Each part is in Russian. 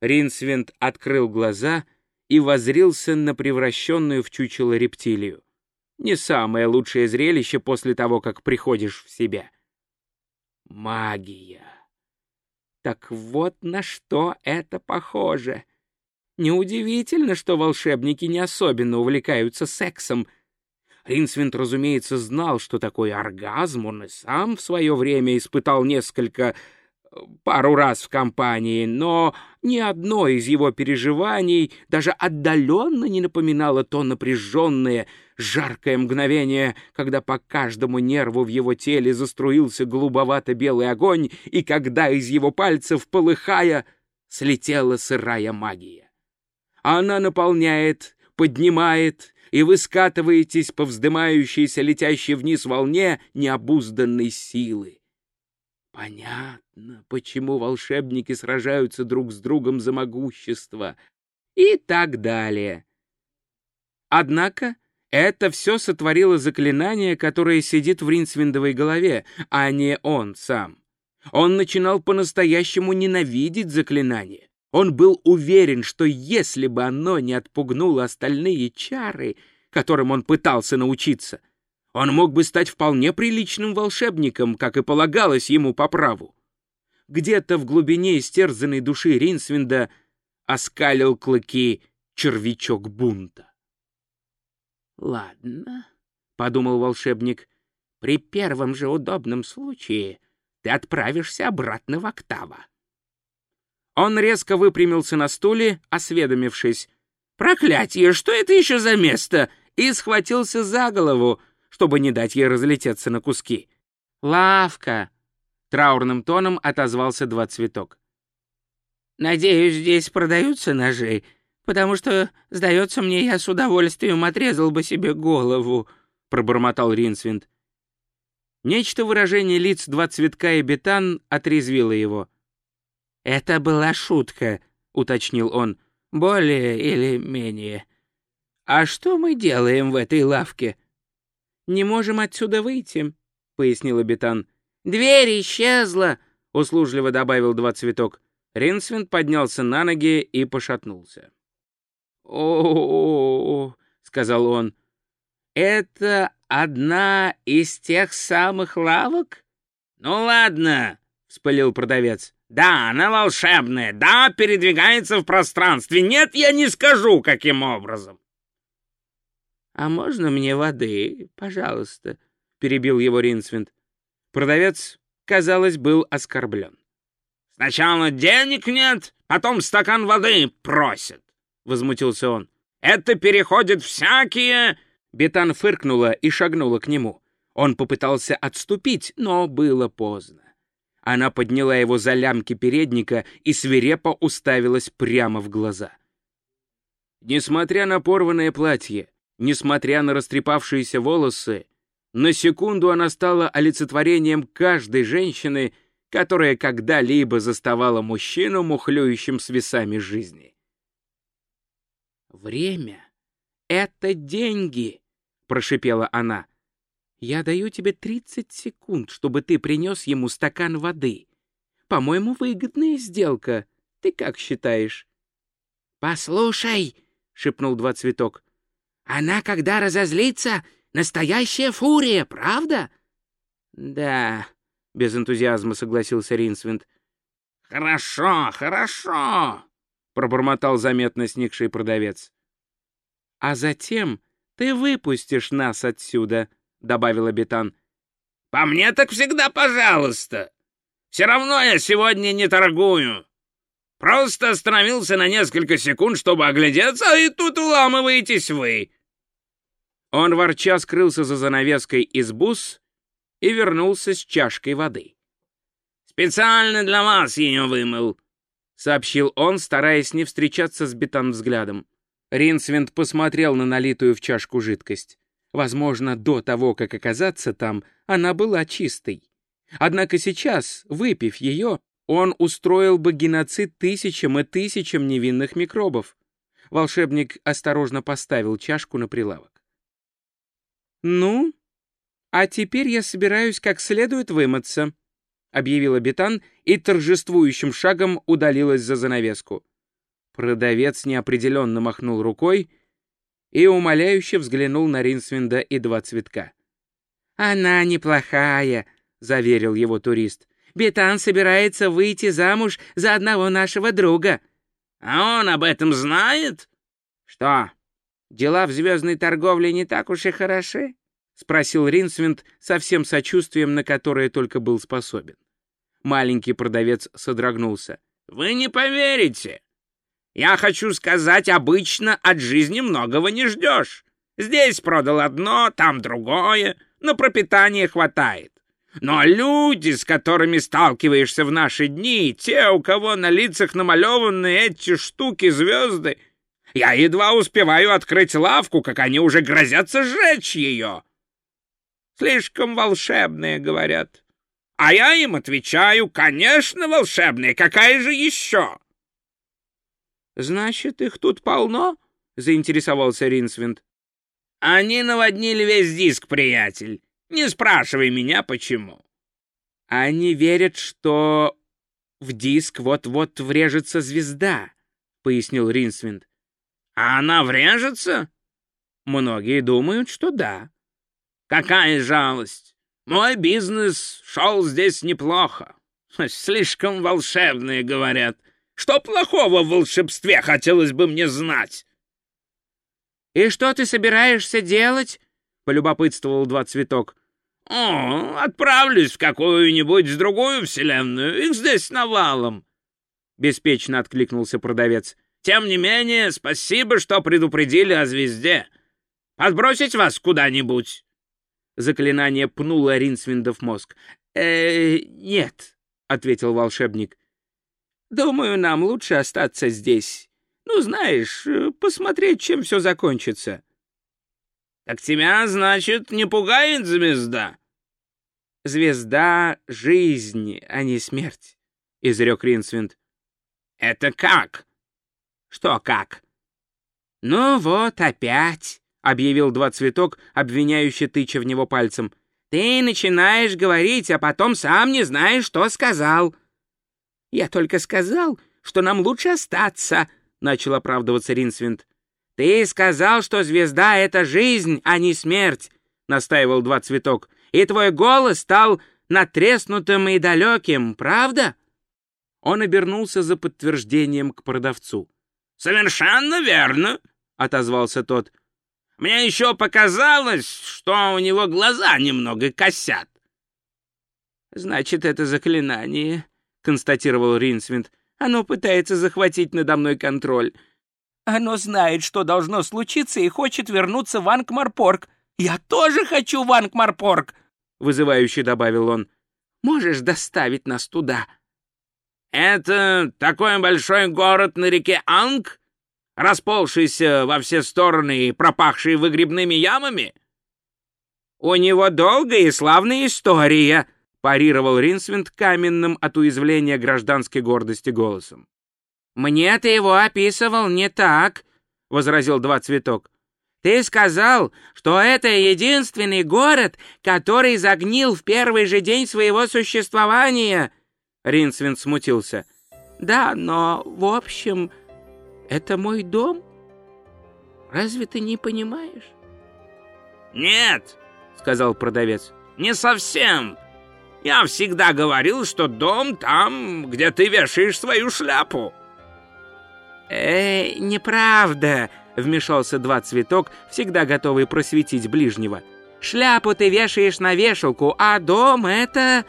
Ринсвинд открыл глаза и возрился на превращенную в чучело рептилию. Не самое лучшее зрелище после того, как приходишь в себя. Магия. Так вот на что это похоже. Неудивительно, что волшебники не особенно увлекаются сексом. Ринсвинд, разумеется, знал, что такое оргазм, он и сам в свое время испытал несколько пару раз в компании, но ни одно из его переживаний даже отдаленно не напоминало то напряженное, жаркое мгновение, когда по каждому нерву в его теле заструился голубовато-белый огонь, и когда из его пальцев, полыхая, слетела сырая магия. Она наполняет, поднимает, и вы скатываетесь по вздымающейся, летящей вниз волне необузданной силы. Понятно, почему волшебники сражаются друг с другом за могущество. И так далее. Однако это все сотворило заклинание, которое сидит в Ринсвиндовой голове, а не он сам. Он начинал по-настоящему ненавидеть заклинание. Он был уверен, что если бы оно не отпугнуло остальные чары, которым он пытался научиться, он мог бы стать вполне приличным волшебником, как и полагалось ему по праву. Где-то в глубине истерзанной души Ринсвинда оскалил клыки червячок бунта. «Ладно», — подумал волшебник, — «при первом же удобном случае ты отправишься обратно в октава». Он резко выпрямился на стуле, осведомившись. «Проклятие, что это еще за место?» и схватился за голову, чтобы не дать ей разлететься на куски. «Лавка!» — траурным тоном отозвался два цветок. «Надеюсь, здесь продаются ножи, потому что, сдается мне, я с удовольствием отрезал бы себе голову», — пробормотал Ринсвинд. Нечто выражение лиц два цветка и бетан отрезвило его. «Это была шутка», — уточнил он, — «более или менее». «А что мы делаем в этой лавке?» не можем отсюда выйти», — пояснил Бетан. «Дверь исчезла», — услужливо добавил два цветок. Ринсвинд поднялся на ноги и пошатнулся. «О-о-о», — сказал он, — «это одна из тех самых лавок?» «Ну ладно», — вспылил продавец. «Да, она волшебная, да, передвигается в пространстве. Нет, я не скажу, каким образом». «А можно мне воды, пожалуйста?» — перебил его Ринсвинд. Продавец, казалось, был оскорблен. «Сначала денег нет, потом стакан воды просят», — возмутился он. «Это переходит всякие...» Бетан фыркнула и шагнула к нему. Он попытался отступить, но было поздно. Она подняла его за лямки передника и свирепо уставилась прямо в глаза. Несмотря на порванное платье, Несмотря на растрепавшиеся волосы, на секунду она стала олицетворением каждой женщины, которая когда-либо заставала мужчину, мухлюющим с весами жизни. «Время — это деньги!» — прошипела она. «Я даю тебе тридцать секунд, чтобы ты принес ему стакан воды. По-моему, выгодная сделка. Ты как считаешь?» «Послушай!» — шепнул два цветок. Она, когда разозлится, настоящая фурия, правда? Да, без энтузиазма согласился Ринсвинд. Хорошо, хорошо, пробормотал заметно сникший продавец. А затем ты выпустишь нас отсюда, добавил Бетан. По мне так всегда, пожалуйста. Все равно я сегодня не торгую. Просто остановился на несколько секунд, чтобы оглядеться, и тут уламываетесь вы. Он ворча скрылся за занавеской из бус и вернулся с чашкой воды. «Специально для вас ее вымыл», — сообщил он, стараясь не встречаться с Бетан взглядом. Ринсвинд посмотрел на налитую в чашку жидкость. Возможно, до того, как оказаться там, она была чистой. Однако сейчас, выпив ее, он устроил бы геноцид тысячам и тысячам невинных микробов. Волшебник осторожно поставил чашку на прилавок. «Ну, а теперь я собираюсь как следует вымыться», — объявила Бетан и торжествующим шагом удалилась за занавеску. Продавец неопределенно махнул рукой и умоляюще взглянул на Ринсвинда и два цветка. «Она неплохая», — заверил его турист. «Бетан собирается выйти замуж за одного нашего друга». «А он об этом знает?» «Что, дела в звездной торговле не так уж и хороши?» — спросил Ринсвинд со всем сочувствием, на которое только был способен. Маленький продавец содрогнулся. «Вы не поверите. Я хочу сказать, обычно от жизни многого не ждешь. Здесь продал одно, там другое, но пропитание хватает. Но люди, с которыми сталкиваешься в наши дни, те, у кого на лицах намалеваны эти штуки-звезды, я едва успеваю открыть лавку, как они уже грозятся сжечь ее. Слишком волшебные, говорят. А я им отвечаю, конечно, волшебные, какая же еще? Значит, их тут полно? Заинтересовался Ринсвинд. Они наводнили весь диск, приятель. Не спрашивай меня, почему. Они верят, что в диск вот-вот врежется звезда, пояснил Ринсвинд. А она врежется? Многие думают, что да. Какая жалость. Мой бизнес шел здесь неплохо. Слишком волшебные, говорят. Что плохого в волшебстве, хотелось бы мне знать. «И что ты собираешься делать?» — полюбопытствовал два цветок. «О, отправлюсь в какую-нибудь другую вселенную, их здесь навалом», — беспечно откликнулся продавец. «Тем не менее, спасибо, что предупредили о звезде. Подбросить вас куда-нибудь?» Заклинание пнуло Ринсвинда в мозг. «Э, нет», — ответил волшебник. «Думаю, нам лучше остаться здесь. Ну, знаешь, э, посмотреть, чем все закончится. — Так тебя, значит, не пугает звезда? — Звезда — жизнь, а не смерть, — изрек Ринсвинд. — Это как? — Что как? — Ну вот опять, — объявил два цветок, обвиняющий тыча в него пальцем. — Ты начинаешь говорить, а потом сам не знаешь, что сказал. — Я только сказал, что нам лучше остаться, — начал оправдываться Ринсвинд. «Ты сказал, что звезда — это жизнь, а не смерть», — настаивал Два Цветок. «И твой голос стал натреснутым и далеким, правда?» Он обернулся за подтверждением к продавцу. «Совершенно верно», — отозвался тот. «Мне еще показалось, что у него глаза немного косят». «Значит, это заклинание», — констатировал Ринсвинд. Оно пытается захватить надо мной контроль. Оно знает, что должно случиться, и хочет вернуться в Ангмарпорг. Я тоже хочу в Ангмарпорг!» — вызывающе добавил он. «Можешь доставить нас туда?» «Это такой большой город на реке Анг, расползшийся во все стороны и пропахший выгребными ямами?» «У него долгая и славная история», парировал Ринсвинд каменным от уязвления гражданской гордости голосом. «Мне ты его описывал не так», — возразил Два Цветок. «Ты сказал, что это единственный город, который загнил в первый же день своего существования». Ринсвинд смутился. «Да, но, в общем, это мой дом. Разве ты не понимаешь?» «Нет», — сказал продавец, — «не совсем. Я всегда говорил, что дом там, где ты вешаешь свою шляпу». «Э, неправда», — вмешался Два Цветок, всегда готовый просветить ближнего. «Шляпу ты вешаешь на вешалку, а дом — это...»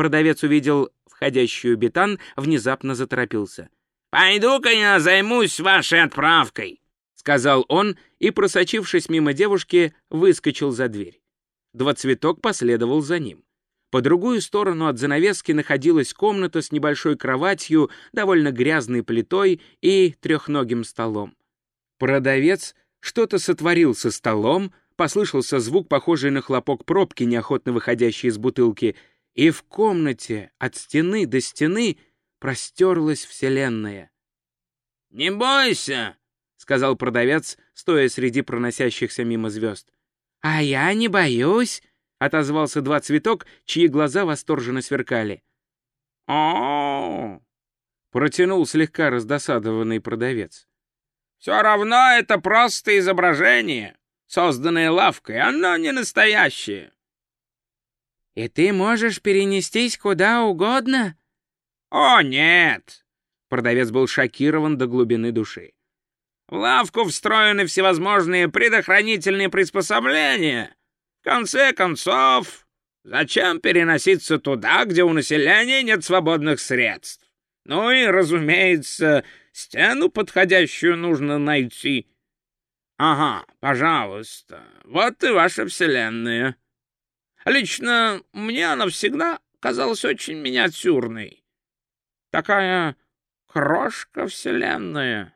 Продавец увидел входящую бетан, внезапно заторопился. «Пойду-ка я займусь вашей отправкой», — сказал он и, просочившись мимо девушки, выскочил за дверь. Два Цветок последовал за ним. По другую сторону от занавески находилась комната с небольшой кроватью, довольно грязной плитой и трехногим столом. Продавец что-то сотворил со столом, послышался звук, похожий на хлопок пробки, неохотно выходящей из бутылки, и в комнате от стены до стены простерлась вселенная. «Не бойся!» — сказал продавец, стоя среди проносящихся мимо звезд. «А я не боюсь!» отозвался два цветок, чьи глаза восторженно сверкали. О, — протянул слегка раздосадованный продавец. «Все равно это просто изображение, созданное лавкой, оно не настоящее». «И ты можешь перенестись куда угодно?» «О, нет!» Продавец был шокирован до глубины души. «В лавку встроены всевозможные предохранительные приспособления. В конце концов, зачем переноситься туда, где у населения нет свободных средств? Ну и, разумеется, стену подходящую нужно найти. Ага, пожалуйста, вот и ваша вселенная. Лично мне она всегда казалась очень миниатюрной. Такая крошка вселенная.